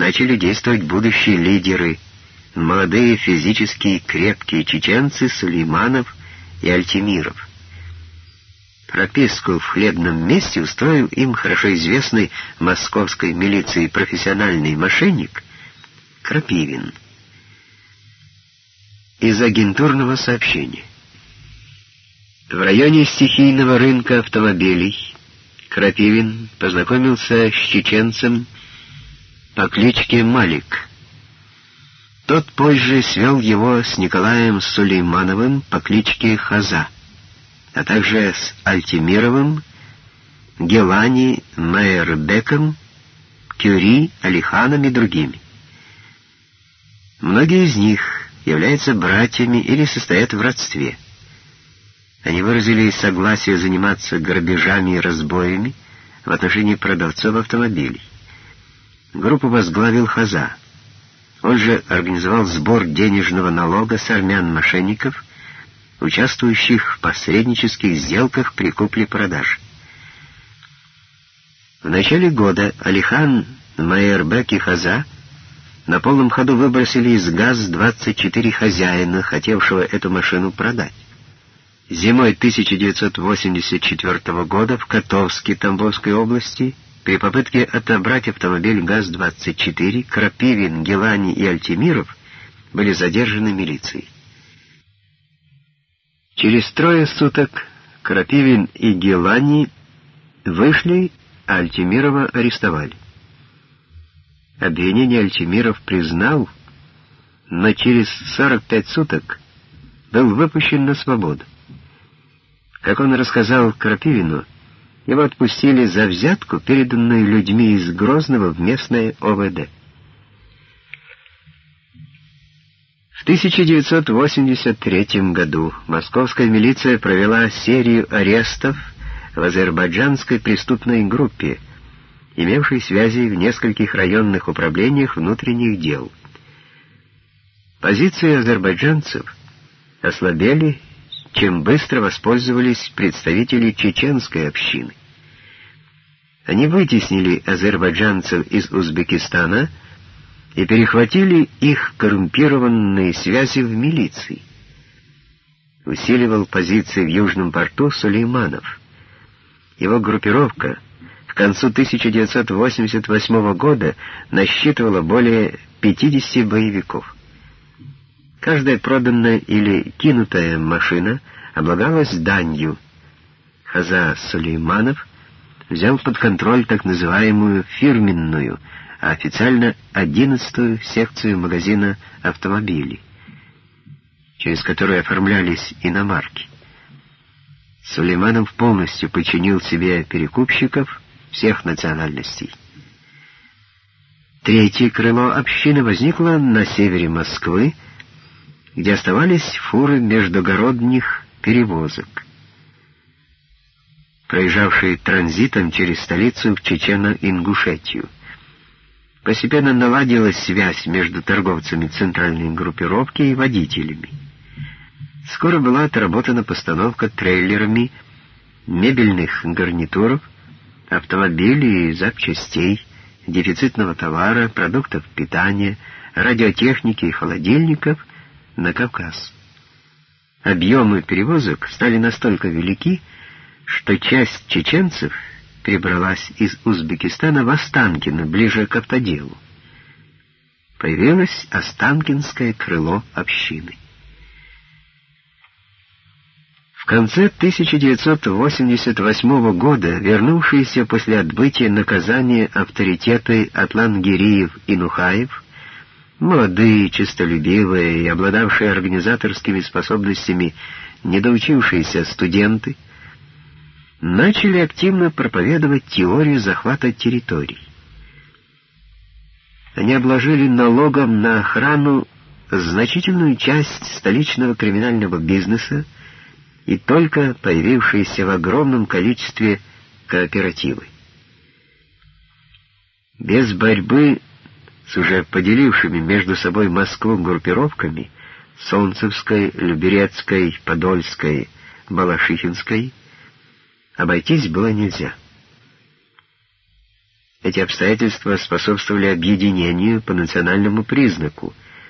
начали действовать будущие лидеры, молодые физически крепкие чеченцы Сулейманов и Альтимиров. Прописку в хлебном месте устроил им хорошо известный московской милиции профессиональный мошенник Крапивин. Из агентурного сообщения. В районе стихийного рынка автомобилей Крапивин познакомился с чеченцем по кличке Малик. Тот позже свел его с Николаем Сулеймановым по кличке Хаза, а также с Альтимировым, Гелани Майербеком, Кюри, Алиханом и другими. Многие из них являются братьями или состоят в родстве — они выразили согласие заниматься грабежами и разбоями в отношении продавцов автомобилей. Группу возглавил Хаза. Он же организовал сбор денежного налога с армян-мошенников, участвующих в посреднических сделках при купле-продаже. В начале года Алихан, Майербек и Хаза на полном ходу выбросили из ГАЗ-24 хозяина, хотевшего эту машину продать. Зимой 1984 года в Котовске Тамбовской области при попытке отобрать автомобиль ГАЗ-24 Крапивин, Гелани и Альтимиров были задержаны милицией. Через трое суток Крапивин и Гелани вышли, а Альтимирова арестовали. Обвинение Альтимиров признал, но через 45 суток был выпущен на свободу. Как он рассказал Крапивину, его отпустили за взятку, переданную людьми из Грозного в местное ОВД. В 1983 году московская милиция провела серию арестов в азербайджанской преступной группе, имевшей связи в нескольких районных управлениях внутренних дел. Позиции азербайджанцев ослабели чем быстро воспользовались представители чеченской общины. Они вытеснили азербайджанцев из Узбекистана и перехватили их коррумпированные связи в милиции. Усиливал позиции в Южном порту Сулейманов. Его группировка к концу 1988 года насчитывала более 50 боевиков. Каждая проданная или кинутая машина облагалась данью. Хаза Сулейманов взял под контроль так называемую фирменную, а официально одиннадцатую секцию магазина автомобилей, через которую оформлялись иномарки. Сулейманов полностью подчинил себе перекупщиков всех национальностей. Третье крыло общины возникло на севере Москвы, где оставались фуры междугородних перевозок, проезжавшие транзитом через столицу в Чечено-Ингушетию. Постепенно наладилась связь между торговцами центральной группировки и водителями. Скоро была отработана постановка трейлерами мебельных гарнитуров, автомобилей и запчастей, дефицитного товара, продуктов питания, радиотехники и холодильников на Кавказ. Объемы перевозок стали настолько велики, что часть чеченцев перебралась из Узбекистана в Останкино, ближе к автоделу. Появилось Останкинское крыло общины. В конце 1988 года вернувшиеся после отбытия наказания авторитеты Атлангириев и Нухаев Молодые, честолюбивые и обладавшие организаторскими способностями недоучившиеся студенты начали активно проповедовать теорию захвата территорий. Они обложили налогом на охрану значительную часть столичного криминального бизнеса и только появившиеся в огромном количестве кооперативы. Без борьбы с уже поделившими между собой Москву группировками Солнцевской, Люберецкой, Подольской, Балашихинской, обойтись было нельзя. Эти обстоятельства способствовали объединению по национальному признаку —